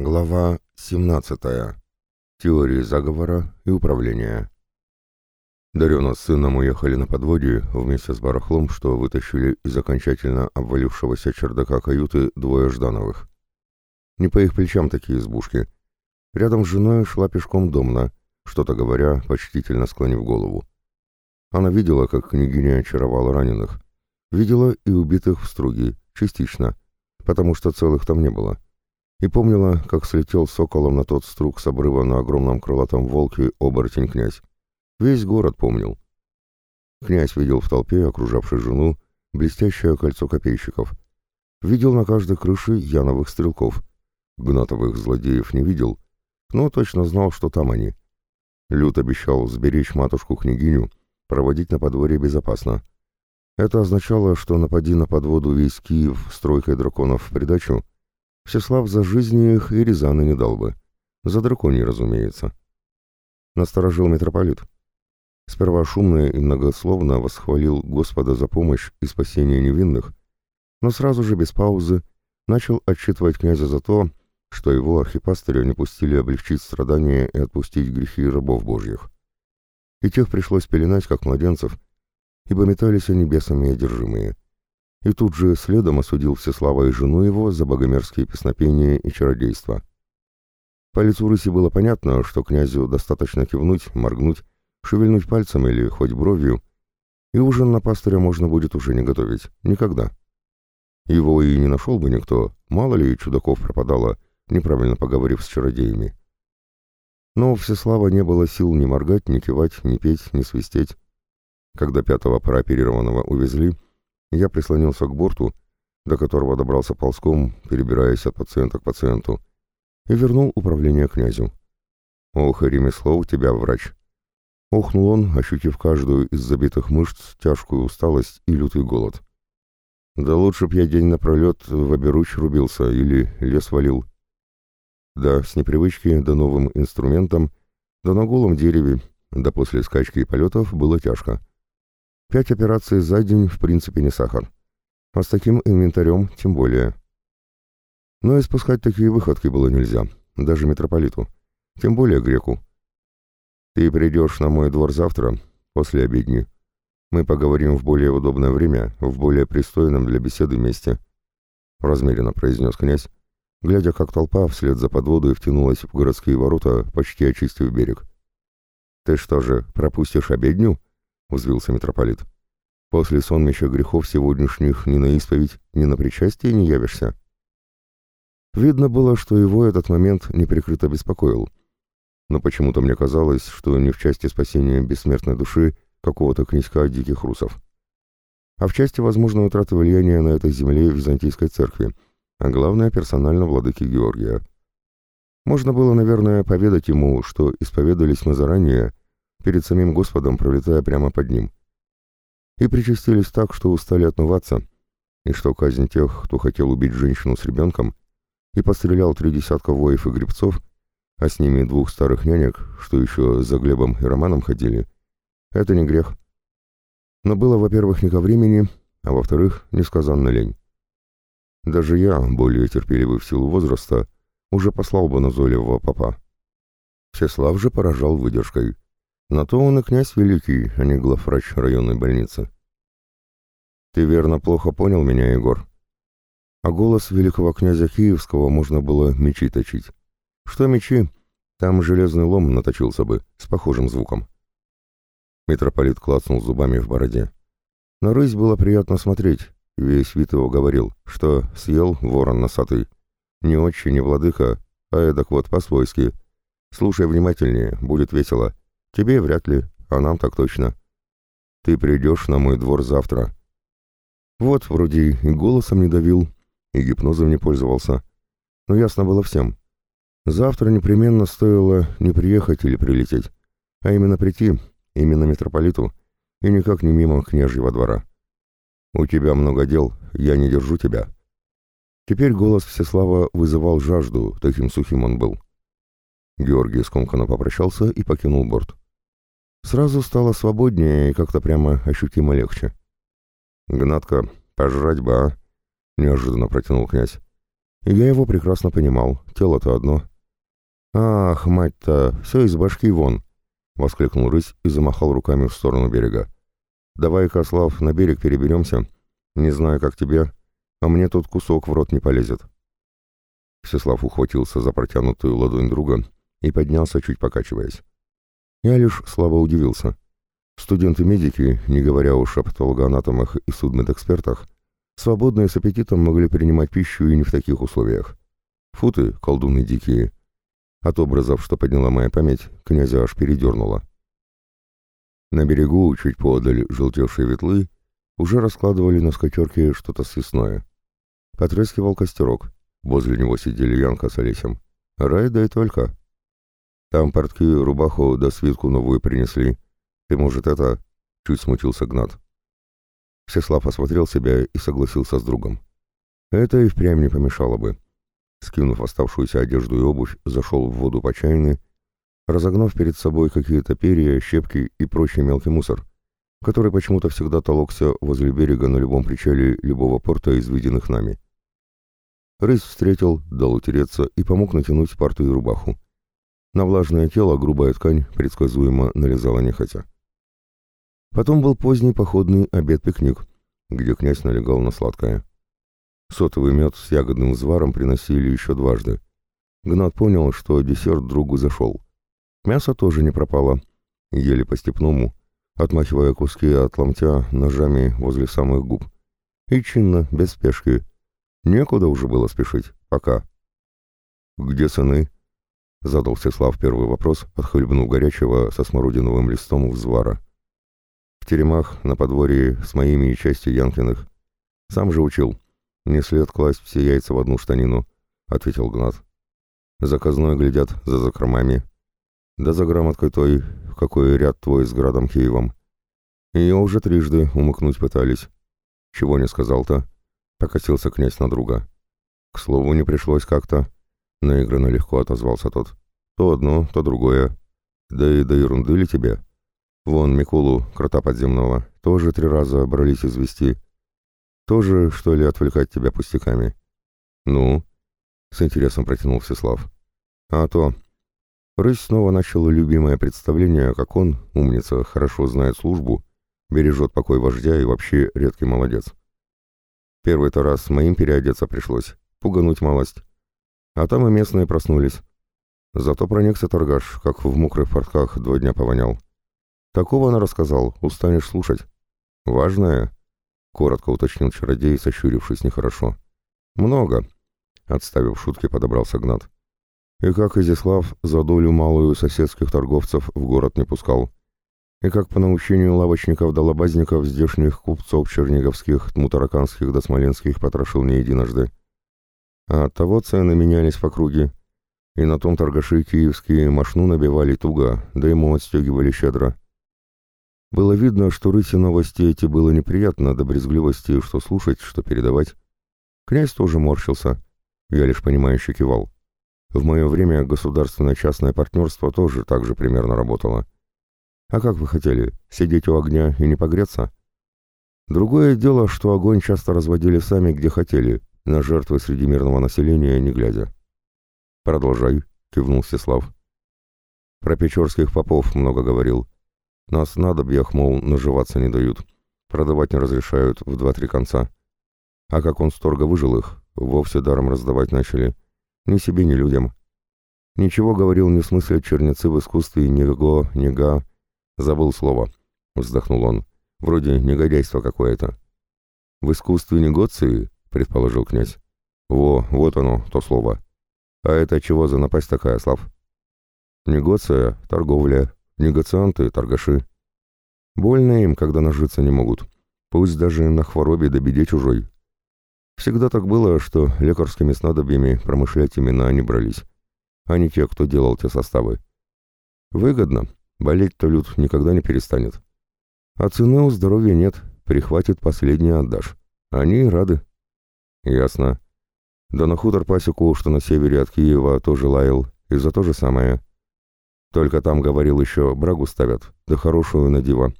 Глава 17. Теории заговора и управления. Дарена с сыном уехали на подводе вместе с барахлом, что вытащили из окончательно обвалившегося чердака каюты двое Ждановых. Не по их плечам такие избушки. Рядом с женой шла пешком домна, что-то говоря, почтительно склонив голову. Она видела, как княгиня очаровала раненых. Видела и убитых в струге, частично, потому что целых там не было. — и помнила, как слетел соколом на тот струк с обрыва на огромном крылатом волке оборотень князь. Весь город помнил. Князь видел в толпе, окружавшей жену, блестящее кольцо копейщиков. Видел на каждой крыше яновых стрелков. Гнатовых злодеев не видел, но точно знал, что там они. Люд обещал сберечь матушку-княгиню, проводить на подворье безопасно. Это означало, что напади на подводу весь Киев с тройкой драконов в придачу, Всеслав за жизни их и Рязаны не дал бы. За драконий, разумеется. Насторожил митрополит. Сперва шумно и многословно восхвалил Господа за помощь и спасение невинных, но сразу же без паузы начал отчитывать князя за то, что его архипастыря не пустили облегчить страдания и отпустить грехи рабов божьих. И тех пришлось пеленать, как младенцев, ибо метались они бесами одержимые и тут же следом осудил Всеслава и жену его за богомерзкие песнопения и чародейство. По лицу рыси было понятно, что князю достаточно кивнуть, моргнуть, шевельнуть пальцем или хоть бровью, и ужин на пастыря можно будет уже не готовить. Никогда. Его и не нашел бы никто, мало ли чудаков пропадало, неправильно поговорив с чародеями. Но у Всеслава не было сил ни моргать, ни кивать, ни петь, ни свистеть. Когда пятого прооперированного увезли, я прислонился к борту, до которого добрался ползком, перебираясь от пациента к пациенту, и вернул управление князю. «Ох, и ремесло у тебя, врач!» Охнул он, ощутив каждую из забитых мышц тяжкую усталость и лютый голод. «Да лучше б я день напролет в оберуч рубился или лес валил». Да, с непривычки да новым инструментом, да на голом дереве, да после скачки и полетов было тяжко. Пять операций за день в принципе не сахар. А с таким инвентарем тем более. Но и спускать такие выходки было нельзя, даже митрополиту, тем более греку. Ты придешь на мой двор завтра, после обедни. Мы поговорим в более удобное время, в более пристойном для беседы месте, — размеренно произнес князь, глядя, как толпа вслед за подводой втянулась в городские ворота, почти очистив берег. «Ты что же, пропустишь обедню?» — взвился митрополит. «После сонмища грехов сегодняшних ни на исповедь, ни на причастие не явишься». Видно было, что его этот момент неприкрыто беспокоил. Но почему-то мне казалось, что не в части спасения бессмертной души какого-то князька диких русов, а в части возможной утраты влияния на этой земле Византийской церкви, а главное персонально владыки Георгия. Можно было, наверное, поведать ему, что исповедались мы заранее, перед самим Господом, пролетая прямо под ним. И причастились так, что устали отмываться, и что казнь тех, кто хотел убить женщину с ребенком, и пострелял три десятка воев и гребцов, а с ними двух старых нянек, что еще за Глебом и Романом ходили, это не грех. Но было, во-первых, не ко времени, а во-вторых, несказанно лень. Даже я, более терпеливый в силу возраста, уже послал бы назойливого папа. Всеслав же поражал выдержкой. На то он и князь великий, а не главврач районной больницы. Ты верно плохо понял меня, Егор. А голос великого князя Киевского можно было мечи точить. Что мечи? Там железный лом наточился бы, с похожим звуком. Митрополит клацнул зубами в бороде. На рысь было приятно смотреть. Весь вид его говорил, что съел ворон носатый. Не отче, не владыка, а эдак вот по-свойски. Слушай внимательнее, будет весело. Тебе вряд ли, а нам так точно. Ты придешь на мой двор завтра. Вот, вроде и голосом не давил, и гипнозом не пользовался. Но ясно было всем. Завтра непременно стоило не приехать или прилететь, а именно прийти, именно митрополиту, и никак не мимо княжьего двора. «У тебя много дел, я не держу тебя». Теперь голос Всеслава вызывал жажду, таким сухим он был. Георгий скомканно попрощался и покинул борт. Сразу стало свободнее и как-то прямо ощутимо легче. «Гнатка, пожрать бы, а?» — неожиданно протянул князь. Я его прекрасно понимал, тело-то одно. «Ах, мать-то, все из башки вон!» — воскликнул рысь и замахал руками в сторону берега. «Давай-ка, Слав, на берег переберемся. Не знаю, как тебе, а мне тут кусок в рот не полезет». Всеслав ухватился за протянутую ладонь друга и поднялся, чуть покачиваясь. Я лишь слабо удивился. Студенты-медики, не говоря уж о патологоанатомах и судмедэкспертах, свободно и с аппетитом могли принимать пищу и не в таких условиях. Футы, колдуны дикие. От образов, что подняла моя память, князя аж передернуло. На берегу, чуть подаль желтевшие ветлы, уже раскладывали на скатерке что-то съестное. Потрескивал костерок. Возле него сидели Янка с Олесем. Рай, да и только. Там портки, рубаху да свитку новую принесли. Ты, может, это...» — чуть смутился Гнат. Всеслав осмотрел себя и согласился с другом. Это и впрямь не помешало бы. Скинув оставшуюся одежду и обувь, зашел в воду по чайной, разогнав перед собой какие-то перья, щепки и прочий мелкий мусор, который почему-то всегда толокся возле берега на любом причале любого порта из виденных нами. Рысь встретил, дал утереться и помог натянуть парту и рубаху. На влажное тело грубая ткань предсказуемо налезала нехотя. Потом был поздний походный обед-пикник, где князь налегал на сладкое. Сотовый мед с ягодным взваром приносили еще дважды. Гнат понял, что десерт другу зашел. Мясо тоже не пропало. Ели по-степному, отмахивая куски от ломтя ножами возле самых губ. И чинно, без спешки, Некуда уже было спешить. Пока. «Где сыны?» — задал Всеслав первый вопрос, отхлебнув горячего со смородиновым листом взвара. «В теремах, на подворье, с моими и частью Янкиных. Сам же учил. Не след класть все яйца в одну штанину», — ответил Гнат. «Заказной глядят за закромами. Да за грамоткой той, какой ряд твой с градом Киевом. Ее уже трижды умыкнуть пытались. Чего не сказал-то?» Покосился князь на друга. К слову, не пришлось как-то. Наигранно легко отозвался тот. То одно, то другое. Да и до ерунды ли тебе? Вон Микулу, крота подземного, тоже три раза брались извести. Тоже, что ли, отвлекать тебя пустяками? Ну? С интересом протянул Всеслав. А то. Рысь снова начал любимое представление, как он, умница, хорошо знает службу, бережет покой вождя и вообще редкий молодец. Первый-то раз моим переодеться пришлось, пугануть малость. А там и местные проснулись. Зато проникся торгаш, как в мокрых портках два дня повонял. Такого она рассказал, устанешь слушать. Важное? Коротко уточнил чародей, сощурившись нехорошо. Много. Отставив шутки, подобрался Гнат. И как Изяслав за долю малую соседских торговцев в город не пускал и как по научению лавочников да лобазников здешних купцов черниговских, тмутараканских да смоленских потрошил не единожды. А оттого цены менялись в округе, и на том торгаши киевские мошну набивали туго, да ему отстегивали щедро. Было видно, что рыси новости эти было неприятно до брезгливости, что слушать, что передавать. Князь тоже морщился, я лишь понимающе кивал. В мое время государственно-частное партнерство тоже так же примерно работало. А как вы хотели, сидеть у огня и не погреться? Другое дело, что огонь часто разводили сами, где хотели, на жертвы среди мирного населения, не глядя. «Продолжай», — кивнул Сеслав. «Про печорских попов много говорил. Нас надо бьях, мол, наживаться не дают. Продавать не разрешают в два-три конца. А как он сторго выжил их, вовсе даром раздавать начали. Ни себе, ни людям. Ничего говорил не в смысле черницы в искусстве ни го, ни га, «Забыл слово», — вздохнул он. «Вроде негодяйство какое-то». «В искусстве негоции?» — предположил князь. «Во, вот оно, то слово. А это чего за напасть такая, Слав?» «Негоция, торговля, негацианты, торгаши. Больно им, когда нажиться не могут, пусть даже на хворобе да беде чужой. Всегда так было, что лекарскими снадобьями промышлять именно они брались, а не те, кто делал те составы. Выгодно, Болеть-то люд никогда не перестанет. А цены у здоровья нет, прихватит последний отдашь. Они рады. Ясно. Да на хутор пасеку, что на севере от Киева, тоже лаял, и за то же самое. Только там, говорил еще, брагу ставят, да хорошую на диво,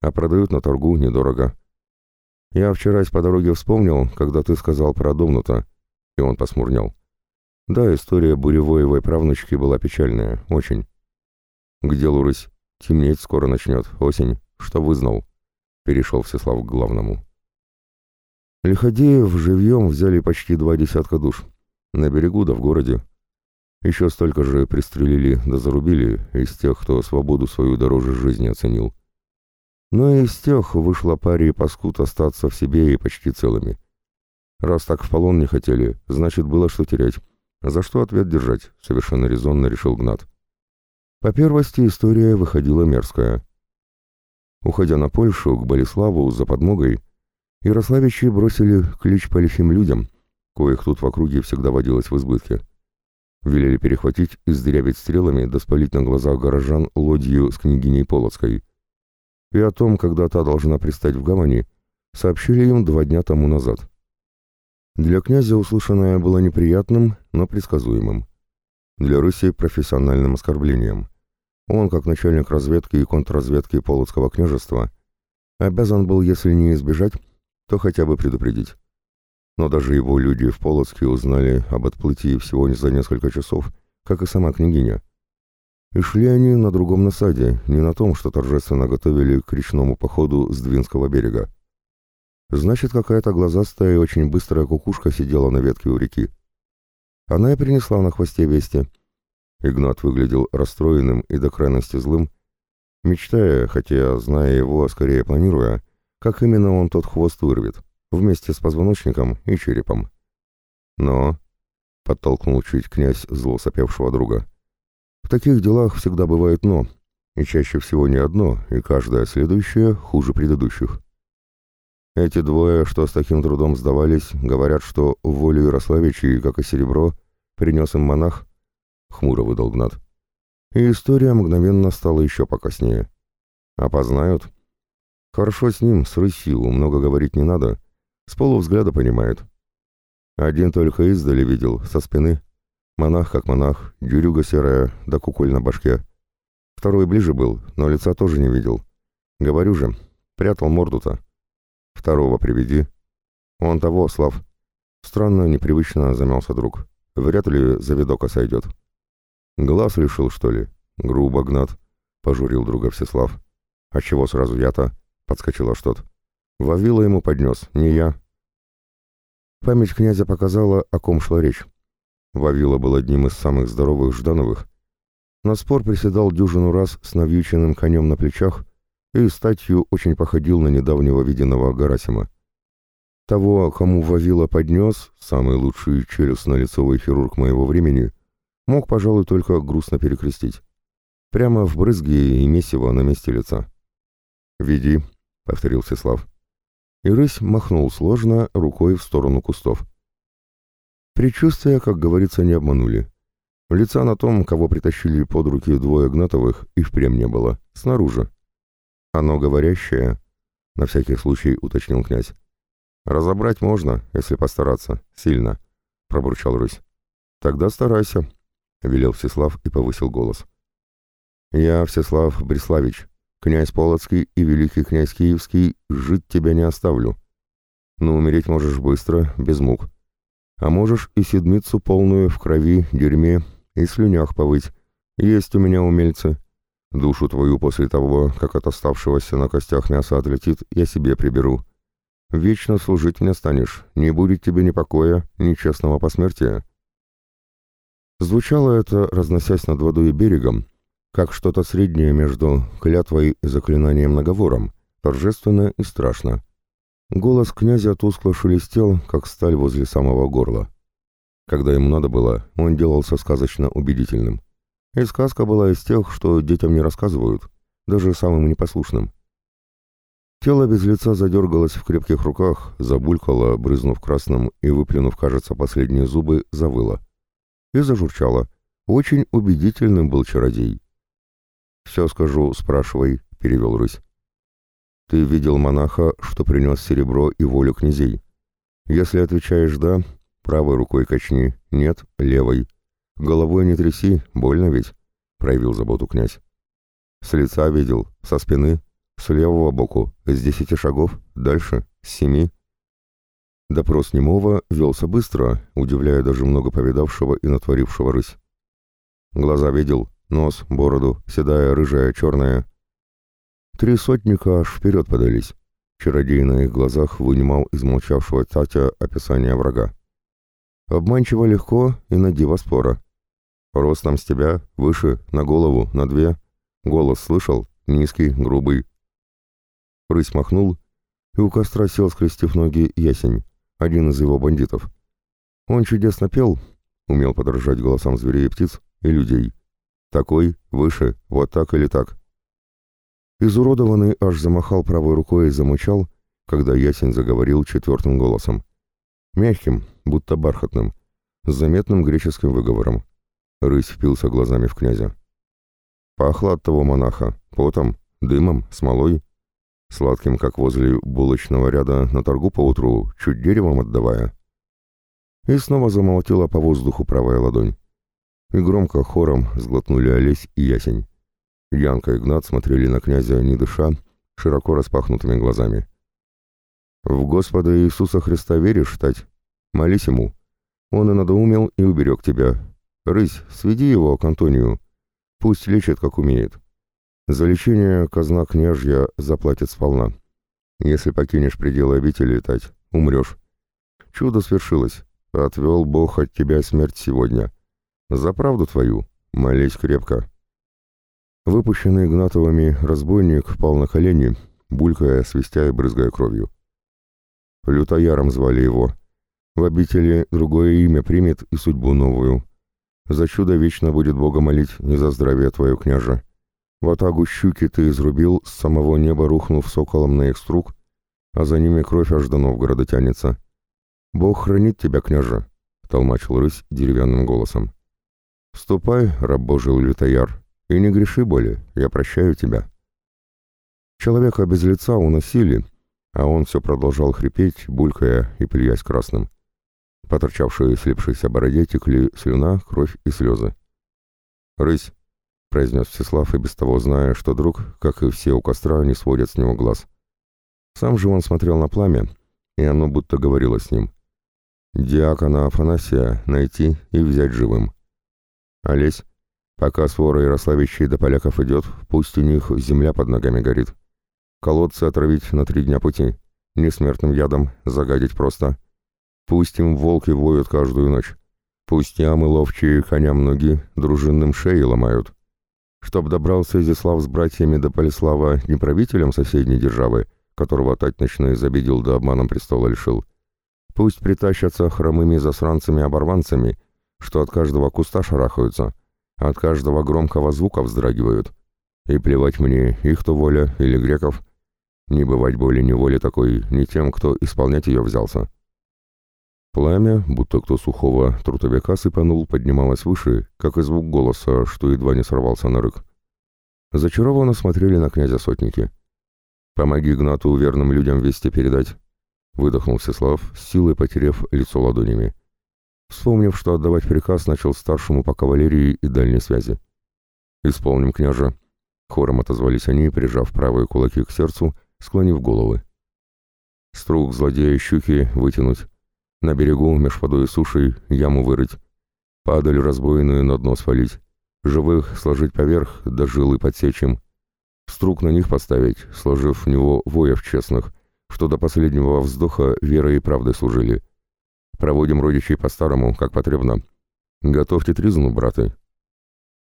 а продают на торгу недорого. Я вчера по дороге вспомнил, когда ты сказал про Домнута. И он посмурнел. Да, история Буревоевой правнучки была печальная, очень. К делу рысь. Темнеть скоро начнет, осень. Что вызнал? Перешел Всеслав к главному. Лиходеев живьем взяли почти два десятка душ. На берегу да в городе. Еще столько же пристрелили да зарубили из тех, кто свободу свою дороже жизни оценил. Но из тех вышла паре паскуд остаться в себе и почти целыми. Раз так в полон не хотели, значит, было что терять. За что ответ держать, совершенно резонно решил Гнат. По первости история выходила мерзкая. Уходя на Польшу, к Болеславу за подмогой, Ярославичи бросили клич по лихим людям, коих тут в округе всегда водилось в избытке. Велели перехватить и сдырявить стрелами да спалить на глазах горожан лодью с княгиней Полоцкой. И о том, когда та должна пристать в гавани, сообщили им два дня тому назад. Для князя услышанное было неприятным, но предсказуемым. Для Руси профессиональным оскорблением. Он, как начальник разведки и контрразведки Полоцкого княжества, обязан был, если не избежать, то хотя бы предупредить. Но даже его люди в Полоцке узнали об отплытии всего за несколько часов, как и сама княгиня. И шли они на другом насаде, не на том, что торжественно готовили к речному походу с Двинского берега. Значит, какая-то глазастая и очень быстрая кукушка сидела на ветке у реки. Она и принесла на хвосте вести. Игнат выглядел расстроенным и до крайности злым, мечтая, хотя, зная его, а скорее планируя, как именно он тот хвост вырвет, вместе с позвоночником и черепом. Но, — подтолкнул чуть князь зло сопевшего друга, — в таких делах всегда бывает «но», и чаще всего не одно, и каждое следующее хуже предыдущих. Эти двое, что с таким трудом сдавались, говорят, что волю Ярославичей, как и серебро, принес им монах, — хмуро выдал Гнат. И история мгновенно стала еще покоснее. Опознают? Хорошо с ним, с рысью, много говорить не надо. С полувзгляда понимает. Один только издали видел, со спины. Монах как монах, дюрюга серая, да куколь на башке. Второй ближе был, но лица тоже не видел. Говорю же, прятал морду-то. Второго приведи. Он того, Слав. Странно, непривычно замялся друг. Вряд ли завидока сойдет. Глаз решил, что ли? Грубо, Гнат. Пожурил друга Всеслав. А чего сразу я-то? Подскочила что-то. Вавила ему поднес, не я. Память князя показала, о ком шла речь. Вавила был одним из самых здоровых Ждановых. На спор приседал дюжину раз с навьюченным конем на плечах и статью очень походил на недавнего виденного Гарасима. Того, кому Вавила поднес, самый лучший челюстно-лицевой хирург моего времени, мог, пожалуй, только грустно перекрестить. Прямо в брызге и месиво на месте лица. «Веди», — повторил Сеслав. И рысь махнул сложно рукой в сторону кустов. Предчувствия, как говорится, не обманули. Лица на том, кого притащили под руки двое Гнатовых, и впрямь не было, снаружи. «Оно говорящее?» — на всякий случай уточнил князь. «Разобрать можно, если постараться. Сильно», — пробурчал рысь. «Тогда старайся», — велел Всеслав и повысил голос. «Я, Всеслав Бреславич, князь Полоцкий и великий князь Киевский, жить тебя не оставлю. Но умереть можешь быстро, без мук. А можешь и седмицу полную в крови, дерьме и слюнях повыть. Есть у меня умельцы. Душу твою после того, как от оставшегося на костях мяса отлетит, я себе приберу. Вечно служить мне станешь, не будет тебе ни покоя, ни честного посмертия». Звучало это, разносясь над водой и берегом, как что-то среднее между клятвой и заклинанием-наговором, торжественно и страшно. Голос князя тускло шелестел, как сталь возле самого горла. Когда ему надо было, он делался сказочно убедительным. И сказка была из тех, что детям не рассказывают, даже самым непослушным. Тело без лица задергалось в крепких руках, забулькало, брызнув красным и выплюнув, кажется, последние зубы, завыло. И зажурчало. Очень убедительным был чародей. «Все скажу, спрашивай», — перевел рысь. «Ты видел монаха, что принес серебро и волю князей? Если отвечаешь «да», правой рукой качни, нет — левой. «Головой не тряси, больно ведь», — проявил заботу князь. «С лица видел, со спины, с левого боку, с десяти шагов, дальше, с семи». Допрос немого велся быстро, удивляя даже много повидавшего и натворившего рысь. Глаза видел, нос, бороду, седая, рыжая, черная. Три сотника аж вперед подались. Чародей на их глазах вынимал из молчавшего Татя описание врага. Обманчиво легко и на диво спора. Ростом с тебя, выше, на голову, на две. Голос слышал, низкий, грубый. Рысь махнул, и у костра сел, скрестив ноги, ясень один из его бандитов. Он чудесно пел, умел подражать голосам зверей и птиц, и людей. Такой, выше, вот так или так. Изуродованный аж замахал правой рукой и замучал, когда Ясень заговорил четвертым голосом. Мягким, будто бархатным, с заметным греческим выговором. Рысь впился глазами в князя. Пахло от того монаха, потом, дымом, смолой, сладким, как возле булочного ряда на торгу поутру, чуть деревом отдавая. И снова замолотила по воздуху правая ладонь. И громко хором сглотнули Олесь и Ясень. Янка и Игнат смотрели на князя, не дыша, широко распахнутыми глазами. «В Господа Иисуса Христа веришь, Тать? Молись Ему. Он и надоумел, и уберег тебя. Рысь, сведи его к Антонию. Пусть лечит, как умеет. За лечение казна княжья заплатит сполна. Если покинешь пределы обители летать, умрешь. Чудо свершилось. Отвел Бог от тебя смерть сегодня. За правду твою, молись крепко. Выпущенный Игнатовыми разбойник пал на колени, булькая, свистя и брызгая кровью. Лютояром звали его. В обители другое имя примет и судьбу новую. За чудо вечно будет Бога молить, не за здравие твое, княже. Ватагу щуки ты изрубил, с самого неба рухнув соколом на их струк, а за ними кровь аж до Новгорода тянется. Бог хранит тебя, княже, — толмачил рысь деревянным голосом. Ступай, раб Божий лютояр, и не греши более, я прощаю тебя. Человека без лица уносили, а он все продолжал хрипеть, булькая и плюясь красным. По торчавшей слипшейся бороде текли слюна, кровь и слезы. «Рысь, — произнес Всеслав, и без того зная, что друг, как и все у костра, не сводят с него глаз. Сам же он смотрел на пламя, и оно будто говорило с ним. «Диакона Афанасия найти и взять живым. Олесь, пока свора Ярославичей до поляков идет, пусть у них земля под ногами горит. Колодцы отравить на три дня пути, несмертным ядом, загадить просто. Пусть им волки воют каждую ночь. Пусть ямы ловчие коням ноги дружинным шеи ломают чтоб добрался Изяслав с братьями до Полислава не правителем соседней державы, которого Тать ночной забедил да обманом престола лишил. Пусть притащатся хромыми засранцами-оборванцами, что от каждого куста шарахаются, от каждого громкого звука вздрагивают. И плевать мне, их-то воля или греков. Не бывать боли неволи такой ни тем, кто исполнять ее взялся. Пламя, будто кто сухого трутовика сыпанул, поднималось выше, как и звук голоса, что едва не сорвался на рык. Зачарованно смотрели на князя сотники. «Помоги Гнату верным людям вести передать», — выдохнул Всеслав, с силой потеряв лицо ладонями. Вспомнив, что отдавать приказ начал старшему по кавалерии и дальней связи. «Исполним, княже», — хором отозвались они, прижав правые кулаки к сердцу, склонив головы. Струк злодея щуки вытянуть, на берегу, меж водой и сушей, яму вырыть. Падаль разбойную на дно свалить. Живых сложить поверх, да жилы подсечем. Струк на них поставить, сложив в него воев честных, что до последнего вздоха верой и правдой служили. Проводим родичей по-старому, как потребно. Готовьте тризну, браты.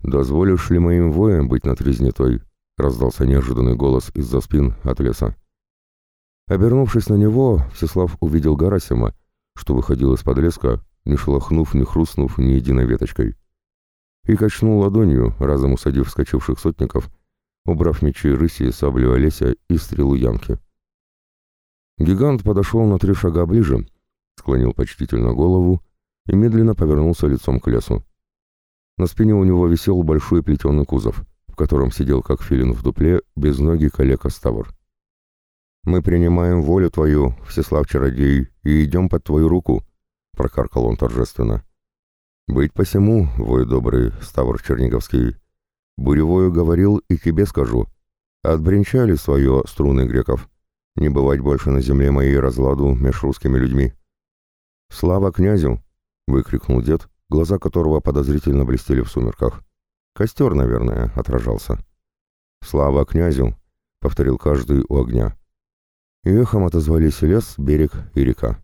«Дозволишь ли моим воям быть на тризне той?» — раздался неожиданный голос из-за спин от леса. Обернувшись на него, Всеслав увидел Гарасима, что выходил из-под леска, не шелохнув, не хрустнув ни единой веточкой. И качнул ладонью, разом усадив вскочивших сотников, убрав мечи рыси, саблю Олеся и стрелу Янки. Гигант подошел на три шага ближе, склонил почтительно голову и медленно повернулся лицом к лесу. На спине у него висел большой плетеный кузов, в котором сидел, как филин в дупле, без ноги калека Ставр. «Мы принимаем волю твою, Всеслав-чародей, и идем под твою руку», — прокаркал он торжественно. «Быть посему, вой добрый, Ставр Черниговский, буревою говорил и тебе скажу. Отбринчали свое струны греков. Не бывать больше на земле моей разладу меж русскими людьми. «Слава князю!» — выкрикнул дед, глаза которого подозрительно блестели в сумерках. «Костер, наверное, отражался». «Слава князю!» — повторил каждый у огня. И эхом отозвались лес, берег и река.